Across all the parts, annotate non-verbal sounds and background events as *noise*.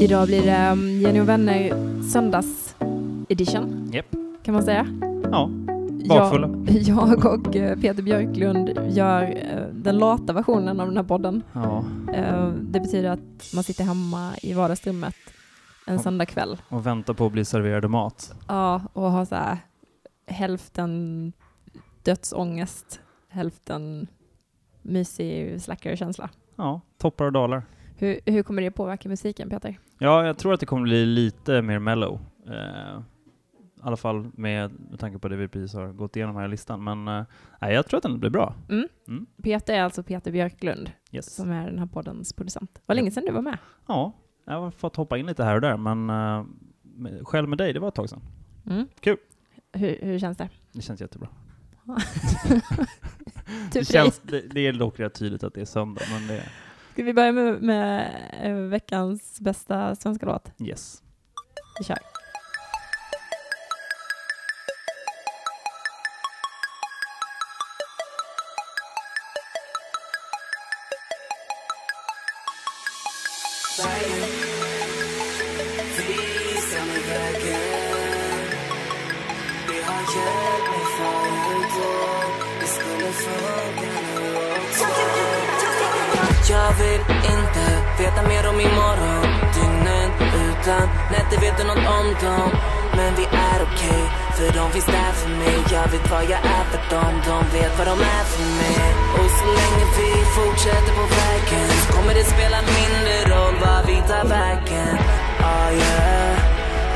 Idag blir det um, Jenny och vänner söndags edition. Japp. Kan man säga. Ja, bakfulla. Jag, *laughs* jag och eh, Peter Björklund gör eh, den lata versionen av den här podden. Ja, Eh, Det betyder att man sitter hemma i vardagsrummet en Ja. söndagkväll. och vänta på att bli serverad mat. Ja, och har så här hälften dödsångest, hälften mysig slackerkänsla. Ja, toppar och dalar. Hur, hur kommer det påverka musiken, Peter? Ja, jag tror att det kommer bli lite mer mellow. Eh, I alla fall med, med tanke på det vi precis har gått igenom här i listan. Men eh, jag tror att den blir bra. Mm. Mm. Peter är alltså Peter Björklund, Yes. som är den här poddens producent. Vad länge sedan du var med. Ja, jag har fått hoppa in lite här och där, men eh, med- själv med dig, det var ett tag sedan. Mm. Kul. Hur, hur känns det? Det känns jättebra. *laughs* Typ Det, känns, det, det är dock rätt tydligt att det är söndag, men det Ska vi börja med, med eh, veckans bästa svenska låt? yes. Vi kör. Visa jag vill inte veta mer om imorgon Dygnen utan nätter vet du något om dem. Men vi är okej, för de finns där för mig. Jag vet vad jag är för dem, de vet vad de är för mig. Och så länge vi fortsätter på vägen så kommer det spela mindre roll var vi tar vägen. Oh yeah,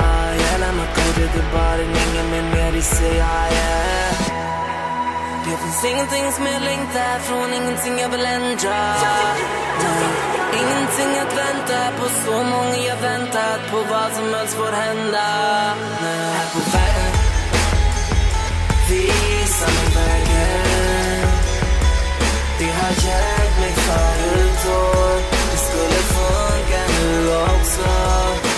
oh yeah Lämna kortet till baren, ingen mer mer i sig, ah yeah. Ah, det finns ingenting som jag längtar från, ingenting jag vill ändra. Nej, ingenting att vänta på, så många jag väntat på vad som helst får hända. Nej, här på vägen Visa mig vägen. Det har hjälpt mig förut och det skulle funka nu också.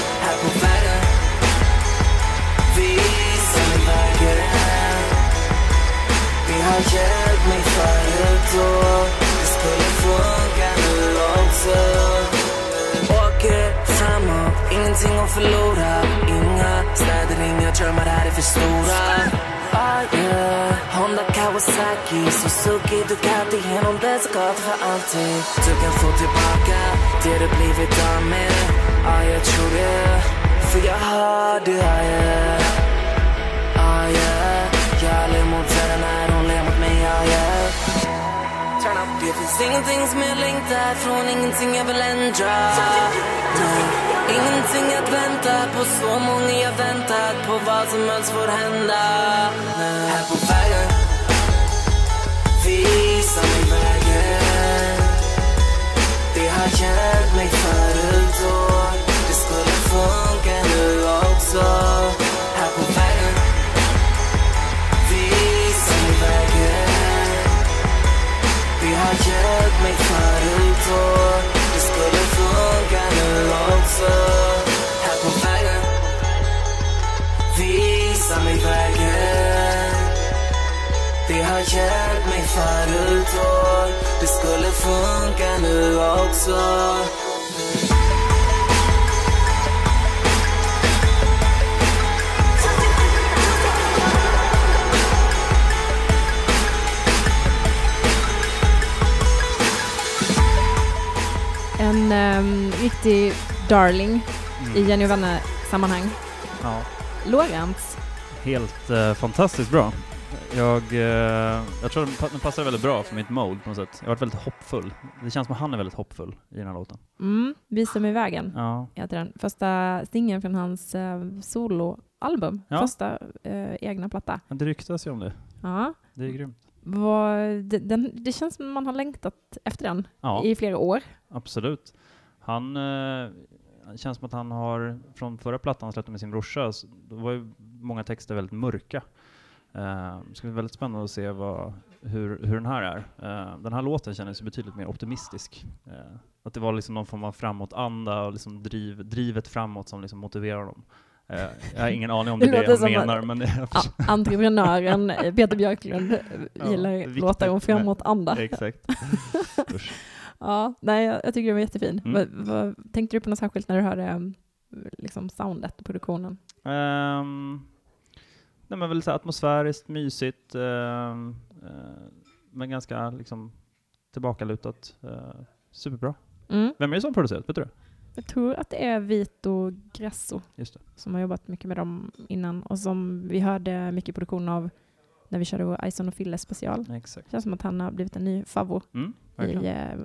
Har hjälpt mig för ett år det skulle funka nu också. Åker framåt, ingenting att förlora. Inga städer, inga drömmar, här är för stora. Ah yeah, Honda Kawasaki, Suzuki, Ducati. Genom dessa gator för alltid. Du kan få tillbaka det du blivit av med. Ah jag tror det, för jag har det, ah yeah Ah yeah, jag är mot världen det finns ingenting som jag längtar från, ingenting jag vill ändra. Nej, ingenting att vänta på, så många jag väntat på vad som helst får hända. Nej, här på vägen Visa mig vägen. Det har hjälpt mig förut och det skulle funka nu också. Det har hjälpt mig förut och det skulle funka nu också Här på vägen Visa mig vägen. Det har hjälpt mig förut och det skulle funka nu också. En um, riktig darling i Mm. Jenny och vänner-sammanhang. Ja, Lorentz. helt eh, fantastiskt bra. Jag, eh, jag tror den pa- den passar väldigt bra för mitt mode på något sätt. Jag har varit väldigt hoppfull. Det känns som att han är väldigt hoppfull i den här låten. Mm, Visa mig vägen. Ja, heter den. Första singeln från hans eh, soloalbum. Ja. Första egna platta. men det ryktas ju om det. Ja. Det är grymt. Vad, det, den, det känns som man har längtat efter den Ja, i flera år. absolut. Han eh, känns som att han har, från förra plattan han släppte med sin brorsa, så då var ju många texter väldigt mörka. Eh, det ska bli väldigt spännande att se vad, hur, hur den här är. Eh, den här låten kändes betydligt mer optimistisk. Eh, att det var liksom någon form av framåtanda och liksom driv, drivet framåt som liksom motiverar honom. Eh, jag har ingen aning om det Det det som menar, men Ja, entreprenören Peter Björklund Ja, gillar viktigt låtar om framåtanda. Exakt. *laughs* Ja, nej, jag, jag tycker den var jättefin. Mm. Vad, vad, tänkte du på något särskilt när du hörde um, liksom soundet och produktionen? Um, nej men väl så atmosfäriskt, mysigt, ehm, eh, men ganska liksom tillbakalutat. Uh, superbra. Mm. Vem är det som producerat? Vet du? Jag tror att det är Vito Grasso det. som har jobbat mycket med dem innan och som vi hörde mycket produktion av när vi körde vår Ison och Fille special. Exakt. känns som att han har blivit en ny favvo Mm, i eh,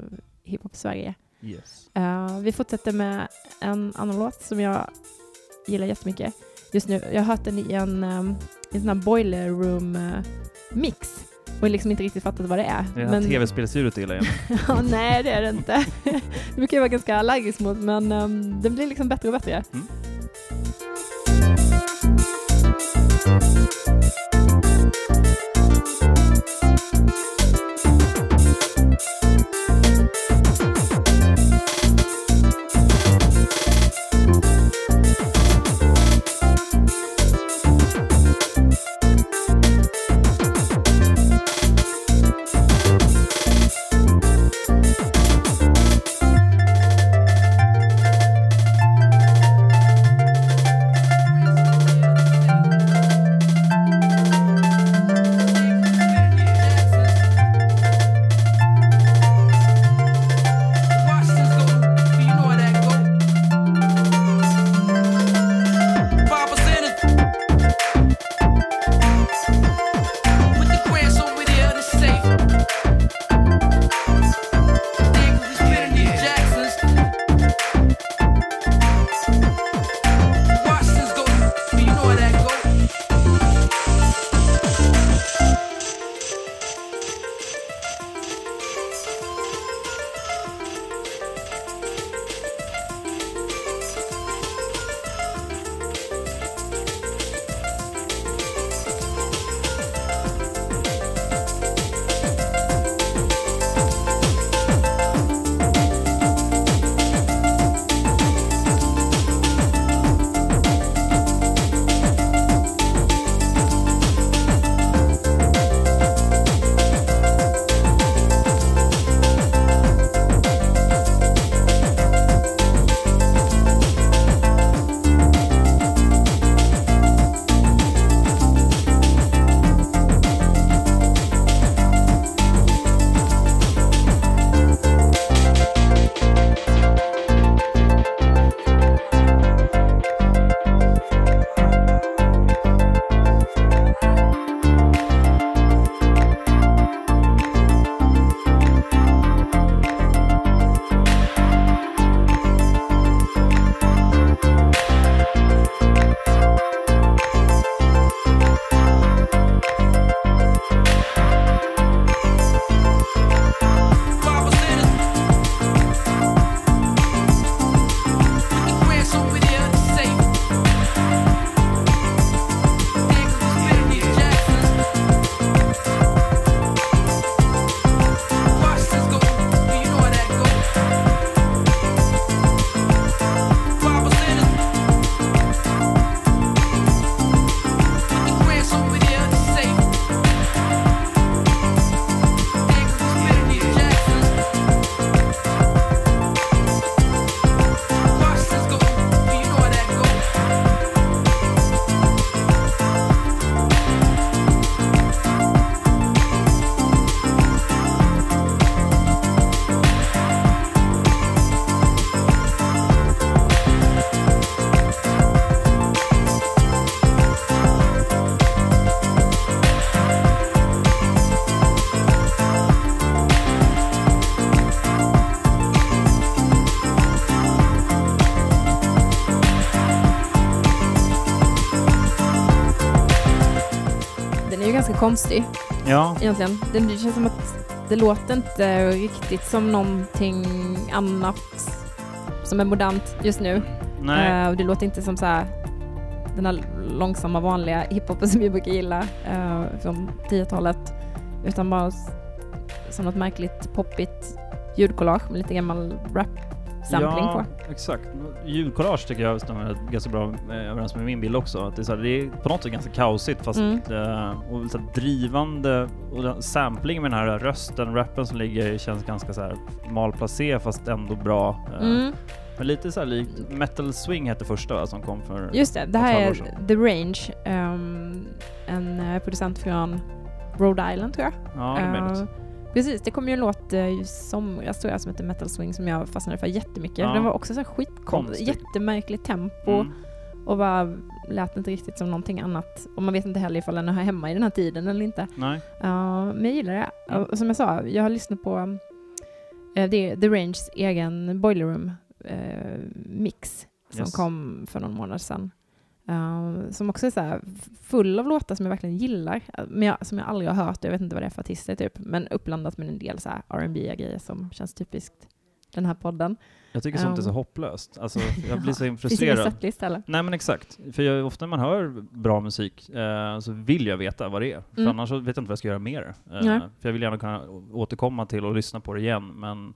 hiphop Sverige. Yes. Eh, vi fortsätter med en annan låt som jag gillar jättemycket just nu. Jag har hört den i en, um, i en sån här boiler room eh, mix och liksom inte riktigt fattat vad det är. Det är men... tv-spelstudiot gillar jag. *laughs* ja, nej, det är det inte. *laughs* det brukar jag vara ganska allergisk mot, men um, den blir liksom bättre och bättre. Mm. Konstig Ja, egentligen. Det, det känns som att det låter inte riktigt som någonting annat som är modernt just nu. nej. Och det låter inte som så här den här långsamma vanliga hiphopen som vi brukar gilla eh, från 10-talet. Utan bara som något märkligt poppigt ljudkollage med lite gammal rap sampling ja, på. exakt. Ljudkollage tycker jag stämmer ganska bra eh, överens med min bild också. Att det, är så här, det är på något sätt ganska kaosigt fast Mm. eh, och så här, drivande och sampling med den här rösten, rappen som ligger känns ganska så här malplacé fast ändå bra. Eh, Mm. Men lite så här likt Metal Swing hette första va, som kom för Just det, det här är. The Range, ehm, en producent från Rhode Island tror jag. Ja, det. Eh, precis, det kom ju en låt uh, i somras tror jag som heter Metal Swing som jag fastnade för jättemycket. Ja. Den var också så skitkonstig, Konstig. jättemärkligt tempo Mm. och bara lät inte riktigt som någonting annat. Och man vet inte heller ifall den hör hemma i den här tiden eller inte. Nej. Ja, men jag gillar det. Mm. Och som jag sa, jag har lyssnat på eh, det, The Ranges egen Boiler Room eh, mix som Yes. kom för någon månad sedan. Eh, som också är så full av låtar som jag verkligen gillar, eh, men jag, som jag aldrig har hört. Jag vet inte vad det är för artister typ, men uppblandat med en del så R&B grejer som känns typiskt den här podden. Jag tycker sånt är så Um. hopplöst. Alltså, jag blir så *laughs* Finns frustrerad. setlist heller. Nej men exakt. För jag, ofta när man hör bra musik eh, så vill jag veta vad det är. För Mm. annars vet jag inte vad jag ska göra mer. Eh, för jag vill gärna kunna återkomma till och lyssna på det igen. Men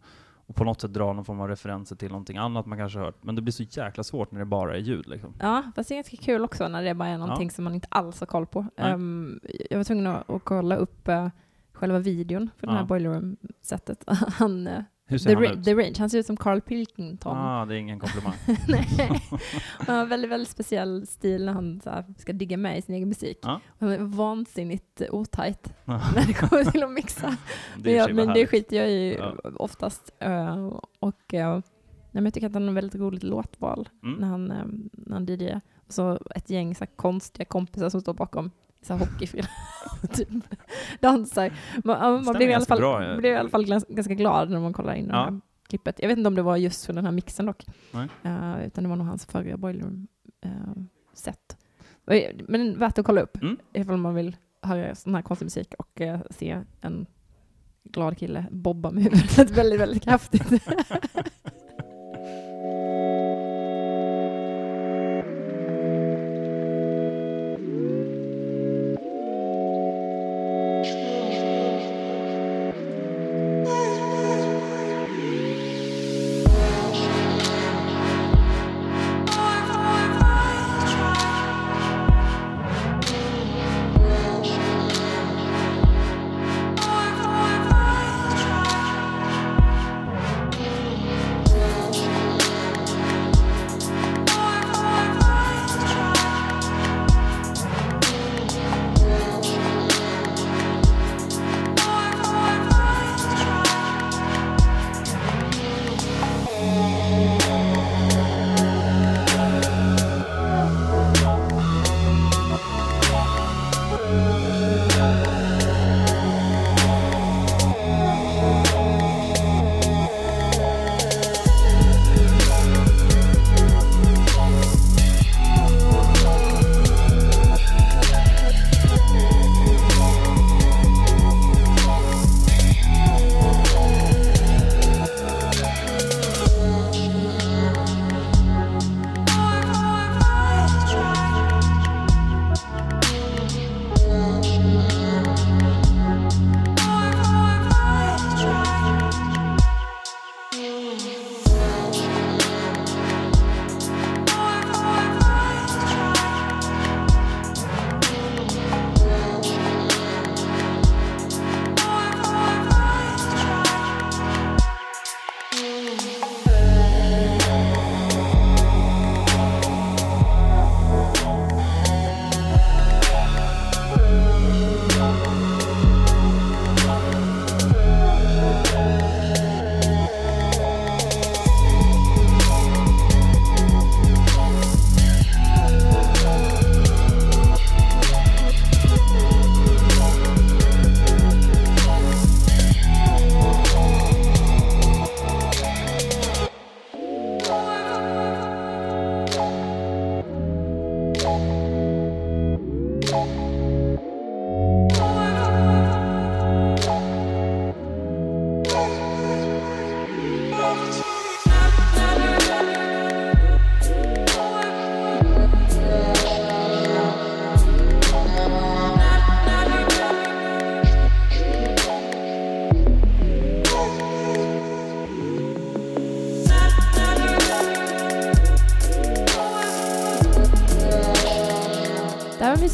och på något sätt dra någon form av referenser till någonting annat man kanske hört. Men det blir så jäkla svårt när det bara är ljud liksom. Ja, fast det är ganska kul också när det bara är någonting som man inte alls har koll på. Ehm, jag var tvungen att, att kolla upp eh, själva videon för det här Ja. Boiler Room-sättet. *laughs* Han, eh, Hur ser The, han Ra- ut? The Range, han ser ut som Carl Pilkington. Ah, det är ingen komplimang. *laughs* Nej. *laughs* Han har väldigt, väldigt speciell stil när han så här, ska digga med i sin egen musik. Ja. Han är vansinnigt otajt *laughs* när det kommer till att mixa. det men jag, men det skiter jag i Ja. oftast. Eh, och nej, men jag tycker att han har väldigt roligt låtval Mm. när han, när han DJar. Och så ett gäng så här, konstiga kompisar som står bakom så här hockeyfrilla *laughs* typ dansar. Man, man blev, i alla fall, bra, ja. blev i alla fall ganska glad när man kollar in det Ja. här klippet. Jag vet inte om det var just för den här mixen dock. Eh, utan det var nog hans förra Boiler Room-set. men värt att kolla upp Mm. ifall man vill höra sån här konstig musik och eh, se en glad kille bobba med huvudet *laughs* väldigt, väldigt kraftigt. *laughs*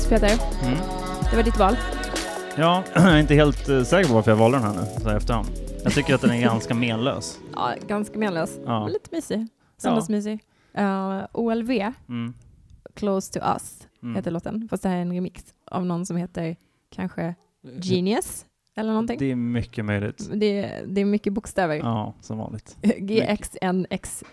Peter, Mm. det var ditt val. Ja, *clears throat* jag är inte helt eh, säker på varför jag valde den här nu, så här efterhand. Jag tycker att den är ganska menlös. *laughs* Ja, ganska menlös. Ja. Lite mysig. Söndagsmysig. Uh, OLV, Mm. Close to Us, Mm. heter låten. Fast det här är en remix av någon som heter kanske Genius eller någonting. Det är mycket möjligt. Det, är, det är mycket bokstäver. Ja, som vanligt. *laughs* GXNXUVX.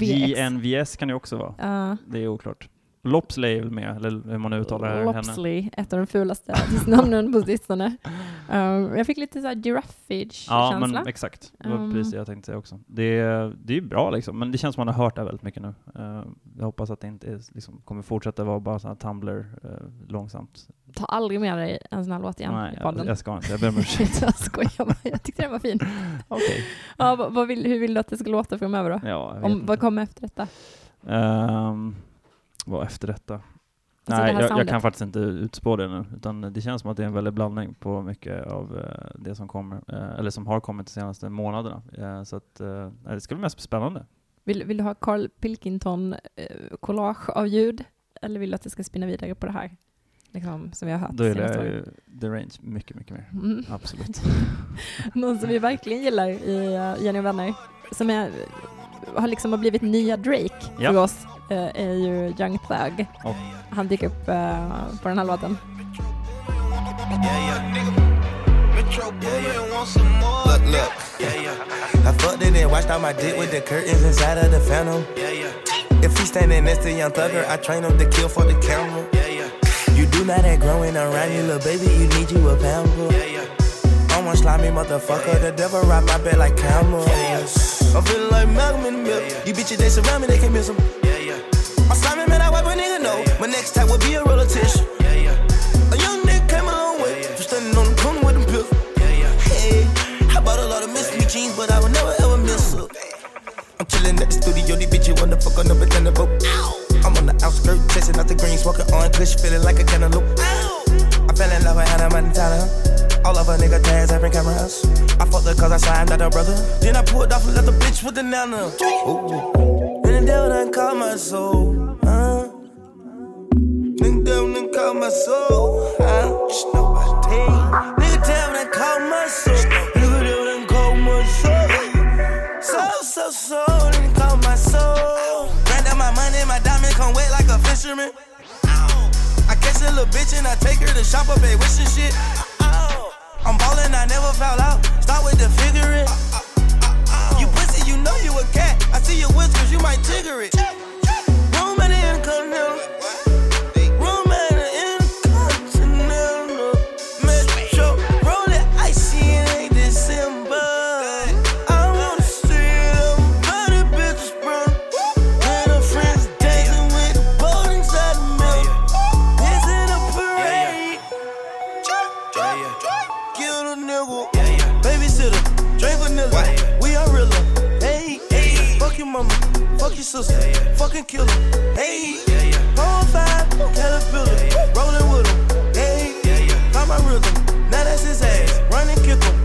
JNVS kan det också vara. Uh, Det är oklart. Lopsley är väl med, eller hur man uttalar henne. Lopsley, ett av de fulaste artistnamnen på sistone. *laughs* Um, jag fick lite såhär giraffage-känsla. Ja, men exakt. Det var Mm. precis det jag tänkte säga också. Det är, det är bra liksom, men det känns som man har hört det väldigt mycket nu. Eh, jag hoppas att det inte är, liksom, kommer fortsätta vara bara sån här Tumblr eh, långsamt. Ta aldrig med dig en sån här låt igen Nej, i jag, podden. jag ska inte. Jag ber om ursäkt. *laughs* jag skojar bara, jag tyckte den var fin. *laughs* Okej. Ja, vad, vad vill, hur vill du att det ska låta framöver då? Ja, jag Om, vad kommer efter detta? Ehm, vad efter detta? Alltså Nej, jag, jag kan faktiskt inte utspå det nu, utan det känns som att det är en väldig blandning på mycket av eh, det som kommer, eh, eller som har kommit de senaste månaderna. Eh, så att, det ska bli mest spännande. Vill, vill du ha Carl Pilkington eh, collage av ljud? Eller vill du att det ska spinna vidare på det här? Liksom, som vi har hört Då gillar jag ju The Range mycket, mycket mer. Mm. Absolut. *laughs* Någon som vi verkligen gillar i uh, Jenny och vänner, som är, har liksom har blivit nya Drake Ja. för oss, eh, är ju Young Thug. Och- Han dyker upp eh, på den här låten. Look, look. I fucked it and washed out my dick with the curtains inside of the phantom. If he standing next to young thugger, I train him to kill for the camera. You do not that growing around you, little baby, you need you a pamper. I'm one slimy motherfucker, the devil ride my bed like camel. I'm feeling like Malcolm in the middle. You bitches, they surround me, they can't miss him. I'm slimy, man, I wipe a nigga know. My next type would be a roller tissue. A young nigga came a long way from standing on the corner with them pills. Hey, I bought a lot of Miss Me jeans, but I would never ever miss her. I'm chilling at the studio, these bitches wanna fuck on the pretender boat. I'm on the outskirts, chasing out the green, smoking on kush, feeling like a cantaloupe. I fell in love with Hannah Montana. All of a nigga tags, having cameras. I fucked her cause I signed out her brother. Then I pulled off and left the bitch with the nana. Ooh. And the devil done called my soul. Huh? Nigga devil done called my soul. Huh? Just nobody. Hey, nigga devil done called my soul. Nigga devil done called my soul. So, so, so, nigga called my soul. Ran down my money, my diamond come wet like a fisherman. I catch a little bitch and I take her to shop up at Wish and shit. I'm ballin', I never foul out. Start with the figure it. You pussy, you know you a cat. I see your whiskers, you might trigger it. Fuck your sister. Fucking killer. Hey, four five, caterpillar. Rolling with. Hey, find my rhythm. Now that's his ass. Run and kick him.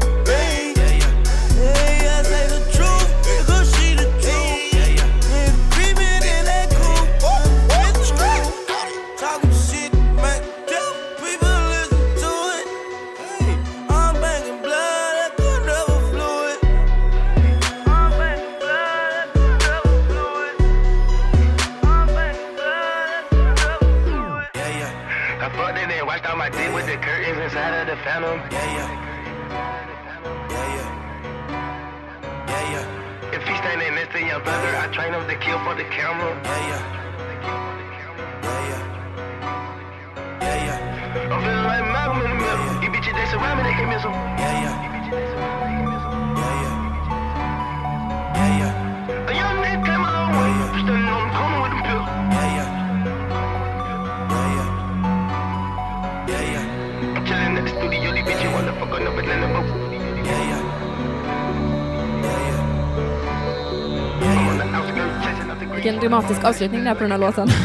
Vilken dramatisk avslutning det är på den här låten. *laughs*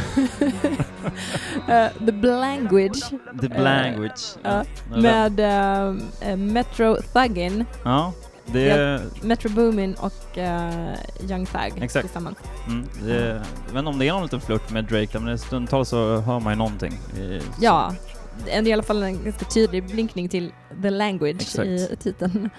Eh, The Blanguage The Language. ja, Ja, med eh, Metro Thuggin. Ja, Det är, Metro Boomin och Young Thug Exakt. tillsammans. mm, det är, jag vet inte om det är någon liten flört med Drake där, men stundtals så hör man ju någonting. i- Ja, det är i alla fall en ganska tydlig blinkning till the language Exakt. i titeln.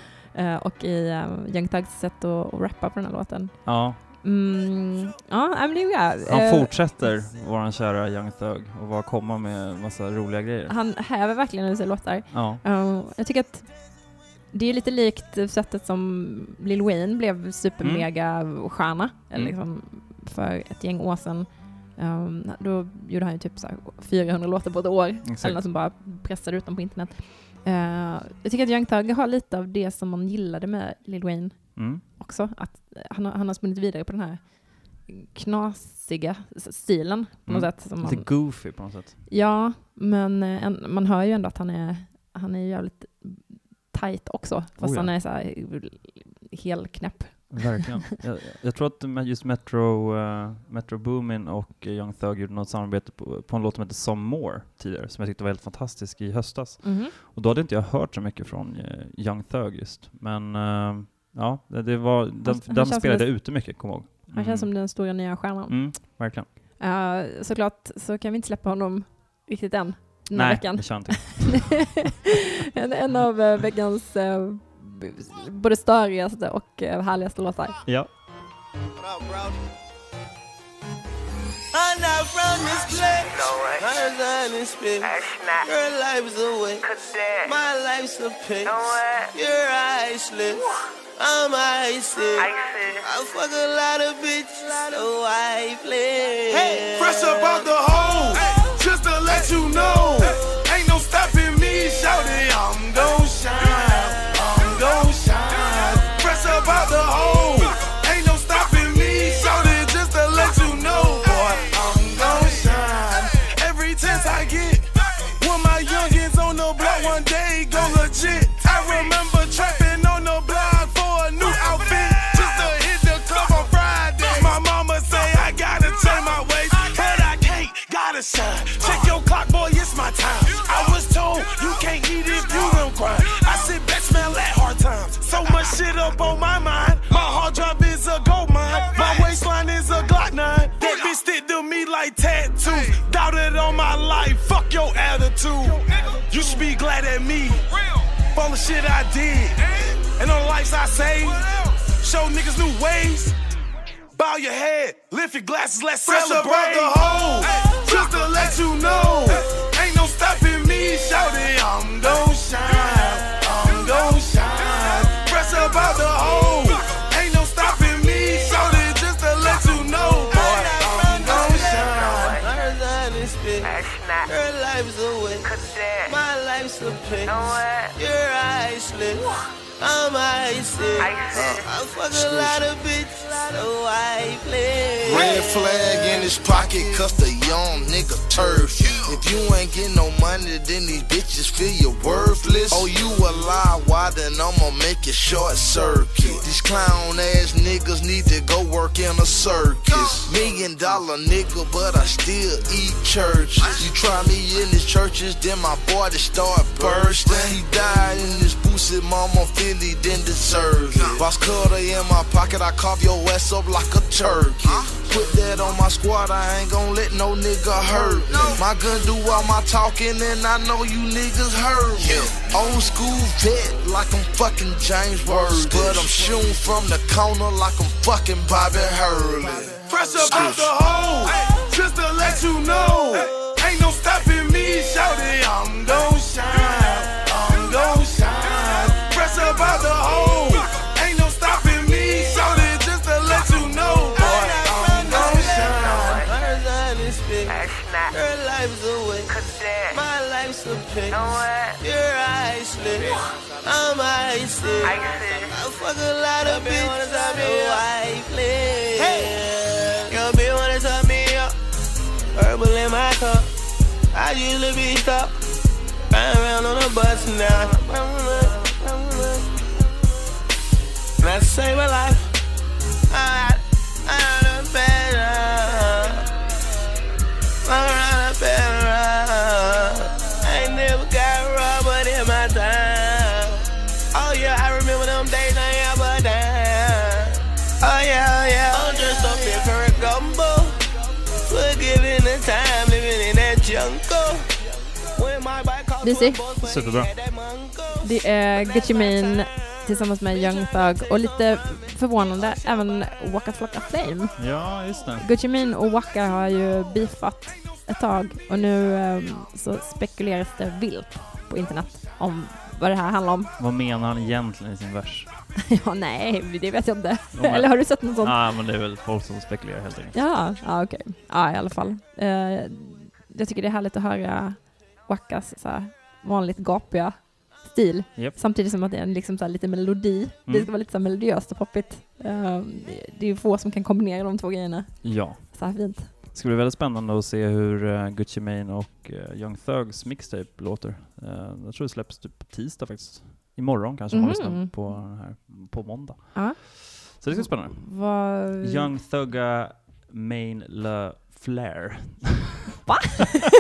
Och i uh, Young Thugs sätt att, att rappa på den här låten. Ja, Mm, ja, men det är han eh, fortsätter, våran kära Young Thug, och bara komma med massa roliga grejer. Han häver verkligen ur sig låtar. Ja, Eh, jag tycker att det är lite likt sättet som Lil Wayne blev supermega-stjärna Mm. liksom, för ett gäng år sedan. Um, då gjorde han ju typ så här 400 låtar på ett år, exakt. eller som bara pressade ut dem på internet. Eh, jag tycker att Young Thug har lite av det som man gillade med Lil Wayne Mm. också, att han har, han har spunnit vidare på den här knasiga stilen på något Mm. sätt. Som Lite man, goofy på något sätt. Ja, men eh, en, man hör ju ändå att han är, han är jävligt tight också. Fast Oh ja. han är så här helt knäpp. Verkligen. *laughs* jag, jag tror att just Metro, uh, Metro Boomin och Young Thug gjorde något samarbete på, på en låt som heter Some More tidigare, som jag tyckte var helt fantastisk i höstas. Och då hade inte jag hört så mycket från eh, Young Thug just. Men eh, ja, det, var, den, han den spelade det- jag ute mycket, kom jag ihåg. Han känns som den stora nya stjärnan. Mm, verkligen. Eh, såklart så kan vi inte släppa honom riktigt än den här Nej, veckan. det kör inte. *laughs* en, en av eh, veckans b- både störigaste och eh, härligaste låtar. Ja. I'm not from this place. I'm not this bitch. Your life's a waste. My life's a pitch. You're iceless. I'm icy. I fuck a lot of bitches, so I play. Hey, fresh up out the hole, just to let you know. Ain't no stopping me, shout it, I'm gon' shine, I'm gon' shine. Fresh up out the hole, fuck your attitude. You should be glad at me. For all the shit I did. And all the lives I saved. Show niggas new ways. Bow your head, lift your glasses, let's Fresh celebrate. the hole, just to let you know, ain't no stopping me. Shout it, I'm gon' shine, I'm gon' shine. Fresh up out the hole, life's a pitch. You're iceless. I'm icy. I fuck a lot of bitches, so I play. Red flag in his pocket, cause the young nigga turf. If you ain't getting no money, then these bitches feel you worthless. Oh, you a lie, why then I'ma make it short circuit. These clown ass niggas need to go work in a circus. Million dollar nigga, but I still eat churches. You try me in these churches, then my body start bursting. He died in this boosted mama Philly, then deserve it. Boss cutter in my pocket, I carve your ass up like a turkey. Put that on my squad, I ain't gon' let no nigga hurt me. My gun do all my talking, and I know you niggas heard me. Old school vet, like I'm fucking James Worthy. But I'm shooting from the corner like I'm fucking Bobby Hurley. Fresh up out the hole, just to let you know, ain't no stopping me. Shout it, a lot of bitches, so I play. Your bitch wanna top me up. Herbal in my cup. I usually be stuck. Run around on the bus now. And I save my life. Mysig. Superbra. Det är Gucci Mane tillsammans med Young Thug och lite förvånande även Waka Flocka Flame. Ja, just det. Gucci Mane och Waka har ju beefat ett tag och nu ehm, så spekuleras det vilt på internet om vad det här handlar om. Vad menar han egentligen i sin vers? *laughs* ja, nej, det vet jag inte. Men- Eller har du sett något sånt? Nej, men det är väl folk som spekulerar helt enkelt. Ja, ja okej. Ja, i alla fall. Eh, jag tycker det är härligt att höra Wakas så här, vanligt gapiga stil. Japp. Samtidigt som att det är en liksom så lite melodi. Det Mm. ska vara lite så melodiöst och poppigt. Eh, det, det är få som kan kombinera de två grejerna Ja. så här fint. Det ska bli väldigt spännande att se hur uh, Gucci Mane och uh, Young Thugs mixtape låter. Eh, jag tror det släpps typ på tisdag faktiskt. Imorgon kanske om man lyssnar på den här på måndag. Ja. Så det ska bli spännande. Vad... Young Thugga Main Le Flair. Va? *laughs*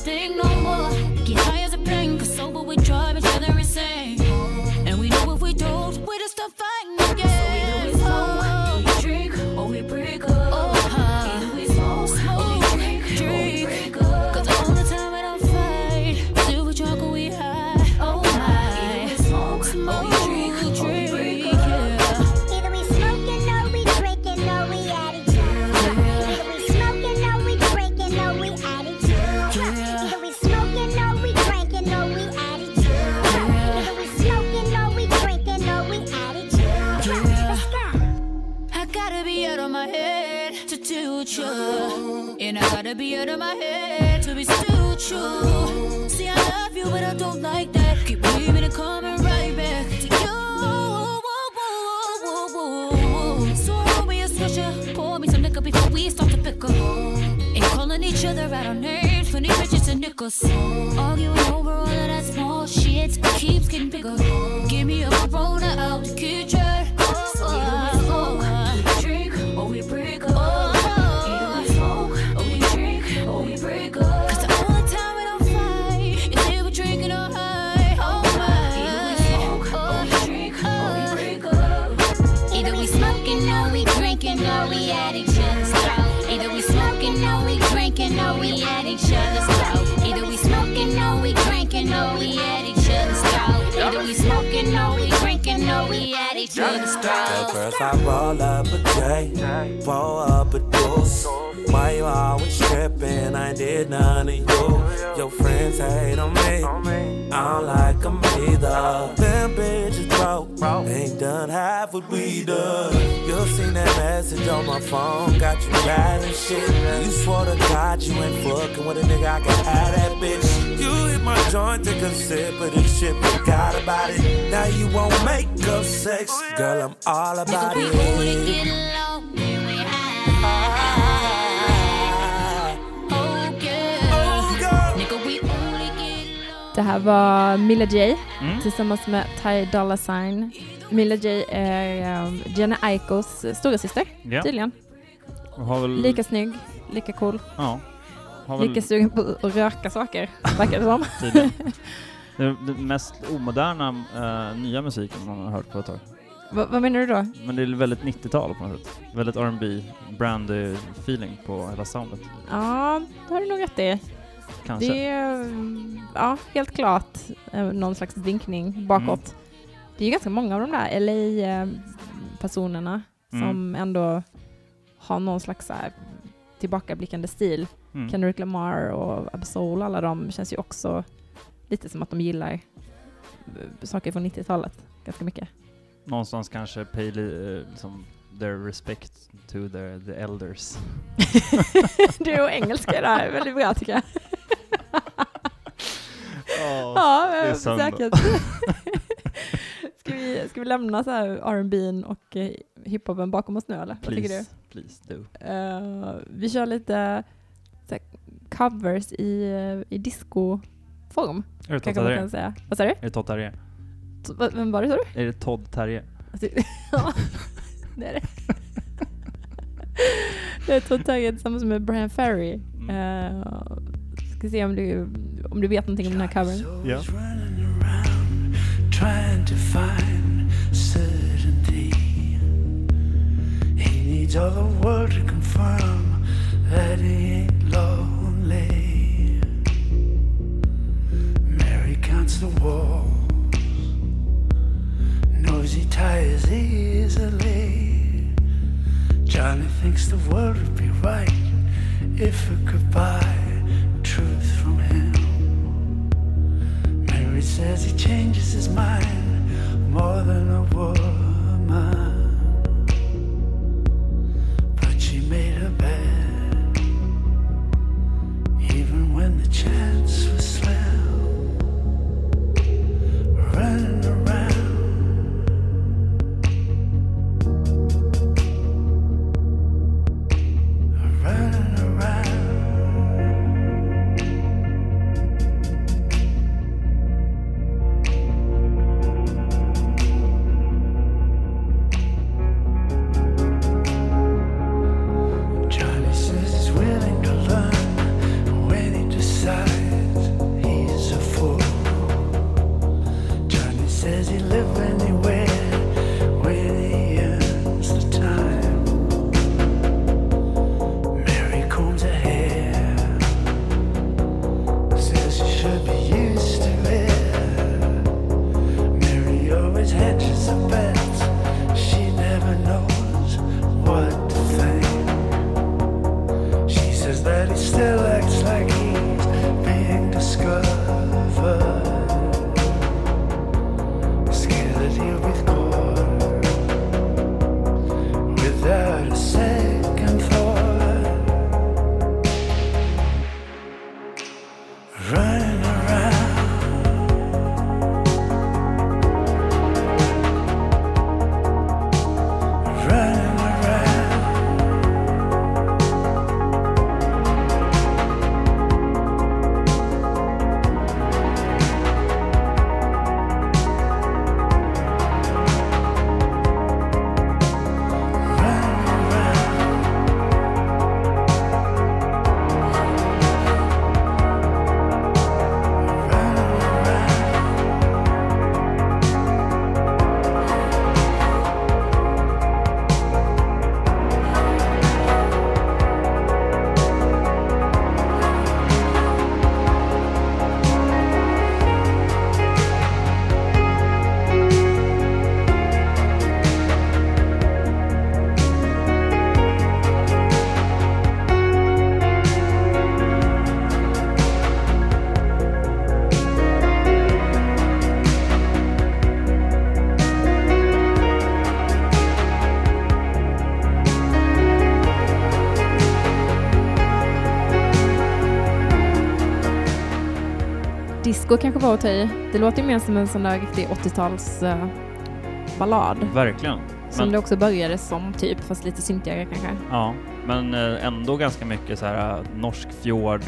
thing no more. Get high as a plane, cause sober we drive each other insane. And we know if we do or we at each other's At throat. first I roll up a J, pour up a deuce. Why you always tripping? I did none of you. Your friends hate on me. I don't like them either. Them bitches broke. Ain't done half what we done. You seen that message on my phone. Got you mad and shit. You swore to God you ain't fucking with a nigga. I can have that bitch. You hit my joint, take a sip of this shit. Forgot about it. Now you won't make up sex. Girl, I'm all about Nigga, we only it. Det här var Milla J Mm. tillsammans med Ty Dolla Sign. Milla J är um, Jenna Aikos storasyster Ja. tydligen. Väl, Lika snygg, lika cool, ja. Väl lika sugen på att röka saker, *laughs* verkar det som. *laughs* Det den mest omoderna eh, nya musiken man har hört på ett tag. Va, vad menar du då? Men det är väldigt 90-tal på något sätt. Väldigt R&B, brandy feeling på hela soundet. Ja, det har du nog rätt i. Kanske. Det är ja, helt klart eh, någon slags vinkning bakåt. Mm. Det är ganska många av de där LA-personerna Mm. som ändå har någon slags så här, tillbakablickande stil. Mm. Kendrick Lamar och Absol, alla de känns ju också lite som att de gillar eh, saker från 90-talet ganska mycket. Någonstans kanske pay li- eh, liksom their respect to their, the elders. *laughs* du och engelska där är väldigt bra tycker jag. Ja, Ja, det eh, säkert. *laughs* ska, vi, ska vi lämna så här R&B och eh, hiphopen bakom oss nu eller? Vad tycker du? please, please do. Eh, vi kör lite här, covers i, eh, i disco form, Är det Todd Terje? Vad sa du? Är det Todd Terje? Vem var det sa du? Är det Todd Terje? Alltså, *laughs* ja, det är det. *laughs* Jag är Todd Terje tillsammans med Brian Ferry. Mm. Uh, ska se om du, om du vet någonting om den här covern. Ja. running around trying to find certainty. He needs all the world to confirm that he ain't lonely. Mary counts the walls, knows he tires easily. Johnny thinks the world would be right if it could buy truth from him. Mary says he changes his mind more than a woman. Disco kanske var att ta i. Det låter ju mer som en sån där riktig 80-tals eh, ballad. Verkligen. Som Men, det också började som typ, fast lite syntigare kanske. ja, men eh, ändå ganska mycket så här eh, norsk fjord.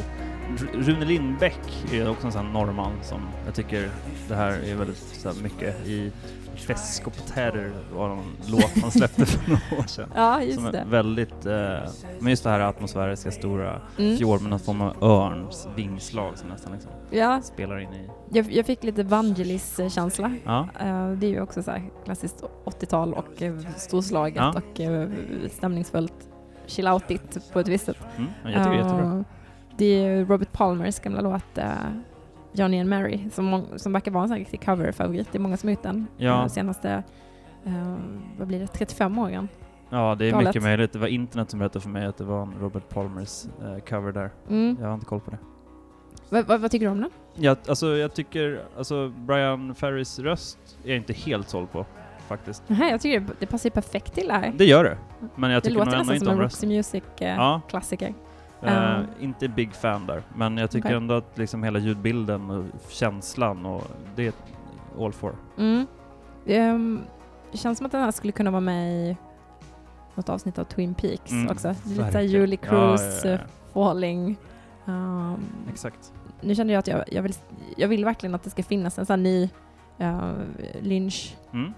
Rune Lindbäck är också en sån här norrman som jag tycker det här är väldigt så här, mycket i Feskopoterror var en låt man släppte för några år sedan. *laughs* Ja, just Som är det. väldigt, eh, men just det här atmosfäriska stora Mm. fjord med någon form av örns vingslag som nästan liksom Ja, spelar in i. jag, jag fick lite Vangelis-känsla. Ja, Eh, det är ju också så här klassiskt 80-tal och uh, storslaget Ja. och eh, stämningsfullt. Chill-outigt på ett visst sätt. mm, jag tycker det är jättebra. Det är ju Robert Palmers gamla låt eh, Johnny and Mary som, som verkar vara en sån riktig coverfavorit. Det är många som gjort den Ja. de senaste, eh, vad blir det, 35 åren. Ja, det är galet. mycket möjligt. Det var internet som berättade för mig att det var en Robert Palmers eh, cover där. Mm. Jag har inte koll på det. Vad, vad, vad tycker du om den? Jag, alltså, jag tycker, alltså Brian Ferrys röst är jag inte helt såld på, faktiskt. Nähä, jag tycker det, det passar ju perfekt till det här. Det gör det, men jag det tycker låter nog ändå nästan inte som om en rösten. Roxy Ja. Music-klassiker. Eh, Ja. Inte big fan där, men jag tycker Okej. ändå att liksom hela ljudbilden och känslan och det är all for. Mm. Ehm, det känns som att den här skulle kunna vara med i något avsnitt av Twin Peaks Mm, också. Lite. Julie Ja, Cruise, ja, ja. eh, Falling. ehm, Exakt. nu kände jag att jag, jag, vill, jag vill verkligen att det ska finnas en sån här ny eh, Lynch Mm.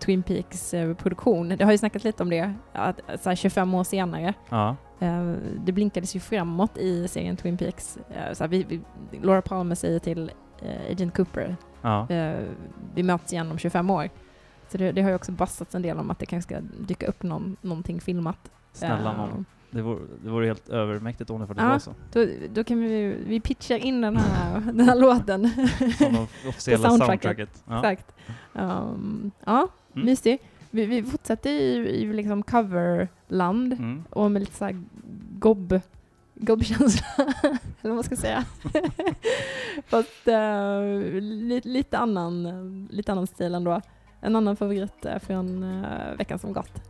Eh, Twin Peaks-produktion. det har ju snackat lite om det, att, så här 25 år senare. Ja. Eh, det blinkades ju framåt i serien Twin Peaks. Eh, så vi, vi, Laura Palmer säger till eh, Agent Cooper, ja. eh, vi möts igen om 25 år. Så det, det har ju också bassats en del om att det kanske ska dyka upp någon, någonting filmat. Snälla Eh, någon. Det vore, det vore helt övermäktigt om det faktiskt Ja. var så. Då, då kan vi, vi pitchar in den här, den här låten. Som *laughs* officiella soundtracket. soundtracket. Ja. Exakt. Um, ja, Mm. mysig. Vi, vi fortsätter i, i liksom coverland Mm. och med lite såhär gobb, gobbkänsla, *laughs* eller vad man ska säga. *laughs* Fast uh, lite, lite, annan, lite annan stil ändå. En annan favorit från eh, veckan som gått.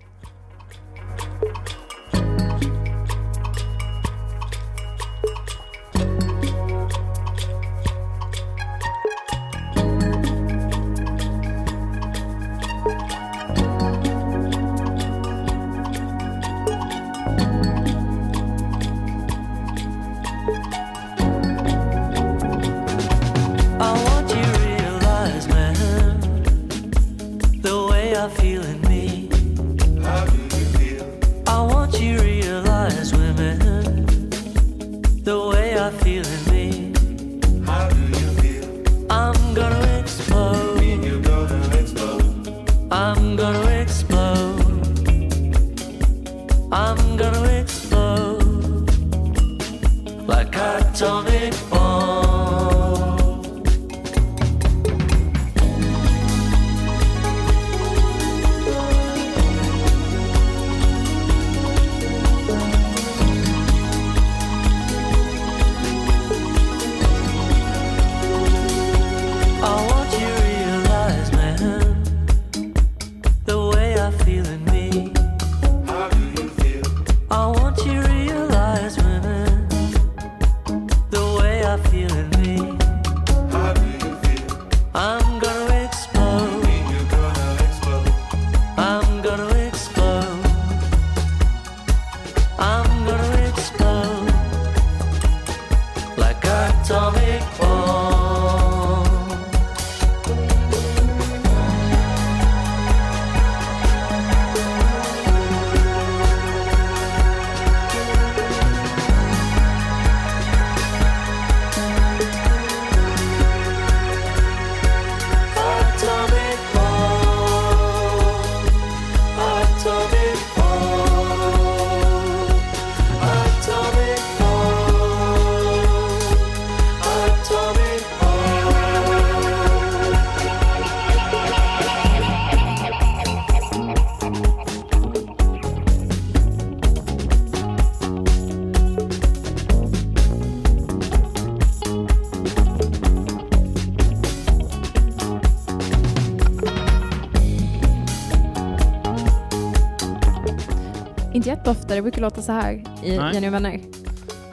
Det brukar låta så här i Nej. Jenny och vänner.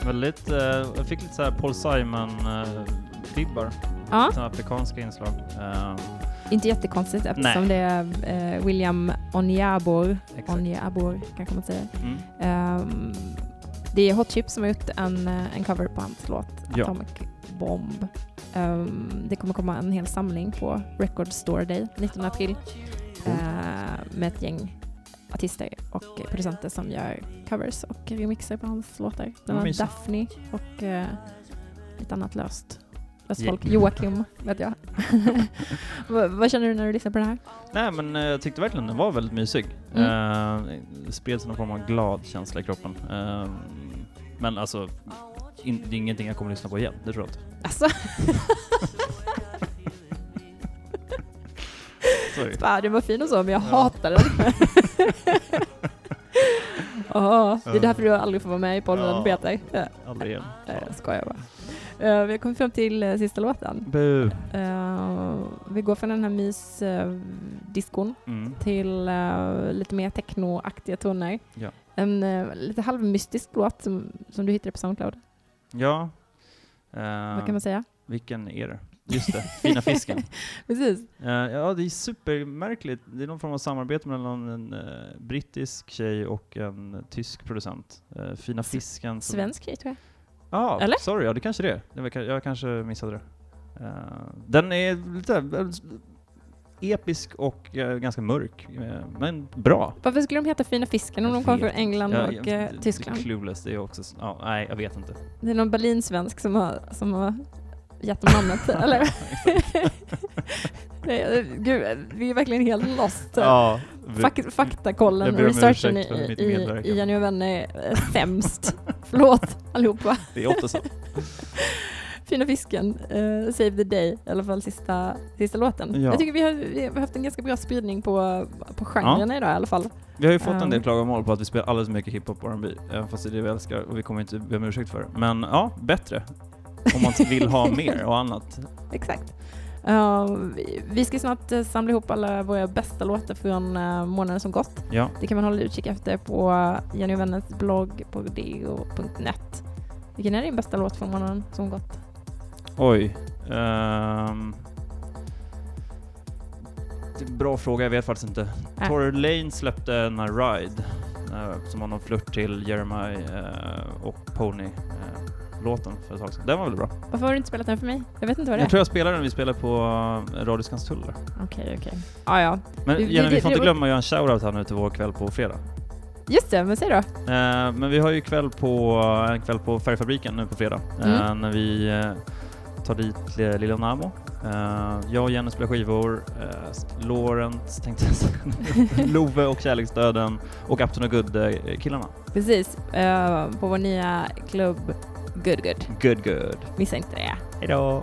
Väldigt, eh, jag fick lite så här Paul Simon-vibbar. Ja, Lite afrikanska inslag. Eh, inte jättekonstigt eftersom det är eh, William Onyabor, exakt. Onyabor kanske man säger. Mm. Ehm, det är Hot Chip som har gjort en, eh, en cover på hans låt Ja. Atomic Bomb. Ehm, det kommer komma en hel samling på Record Store Day 19 april eh, med ett gäng artister och producenter som gör covers och remixer på hans låtar. Bland annat mysigt. Daphne och eh, lite annat löst. Yeah. folk. Joakim, vet jag. *laughs* vad, känner du när du lyssnar på det här? Nej men eh, jag tyckte verkligen den var väldigt mysig. Mm. Eh, det spreds någon form av glad känsla i kroppen. Eh, men alltså, in, det är ingenting jag kommer att lyssna på igen, det tror jag inte. Alltså, *laughs* Sorry. Fan, den var fin och så, men jag Ja. hatar den. *laughs* Ja, det är därför du aldrig får vara med i podden, Ja. Peter. Aldrig igen. Jag skojar bara. Eh, vi har kommit fram till uh, sista låten. Bu. Eh, vi går från den här mysdiskon Mm. till eh, lite mer technoaktiga toner. Ja. En eh, lite halvmystisk låt som, som du hittade på Soundcloud. Ja. Eh, Vad kan man säga? Vilken är det? Just det, Fina fisken. *laughs* Precis. Eh, ja, det är supermärkligt. Det är någon form av samarbete mellan en uh, brittisk tjej och en tysk producent. Eh, Fina S- fisken. Svensk grej tror jag. Ja, Eller? sorry, ja det kanske det är. Jag kanske missade det. Den är lite episk och ganska mörk, men bra. Varför skulle de heta Fina Fisken om Jag de kommer från England Ja, och jag- det- Tyskland? Det är clueless, det är också... Ja, nej, jag vet inte. Det är någon Berlinsvensk som har, som har gett dem namnet, *laughs* eller? Nej, Gud, vi är verkligen helt lost. Ja, vi- Fak faktakollen och researchen i, i, i Jenny och Vänner är sämst. *laughs* Förlåt allihopa. det är ofta så. *laughs* Fina fisken, eh, Save the Day, i alla fall sista, sista låten. Ja. Jag tycker vi har, vi har haft en ganska bra spridning på, på genrerna idag i alla fall. Vi har ju fått en del klagomål på att vi spelar alldeles för mycket hiphop och R&B, även fast det är det vi älskar och vi kommer inte be om ursäkt för det. Men ja, bättre. Om man vill ha mer och annat. *laughs* Exakt. Eh, vi, ska snart eh, samla ihop alla våra bästa låtar från uh, månaden som gått. Ja, Det kan man hålla utkik efter på Jenny och Vänners blogg på deo.net. Vilken är din bästa låt från månaden som gått? oj. Det är en bra fråga, jag vet faktiskt inte. Äh. Tory Lane släppte en Ride, eh, som var någon flört till Jeremiah och Pony. Eh, låten för ett tag sedan. Den var väl bra? Varför har du inte spelat den för mig? Jag vet inte vad det Jag är. tror jag spelade den, vi spelade på uh, Radio Skanstull. Okej, okej. Ah, ja, Men Vi- vi- Jenny, vi det- får inte glömma att göra en shoutout här nu till vår kväll på fredag. just det, men säg då. Eh, men vi har ju kväll på, en kväll på Färgfabriken nu på fredag, eh, Mm. när vi eh, tar dit eh, Lilla Namo. Eh, jag och Jenny spelar skivor, uh, Lorentz tänkte jag säga, *laughs* Love och Kärleksdöden och Upton och Good-killarna. Precis, eh, på vår nya klubb Good Good. Good good. Missa inte det. Hejdå!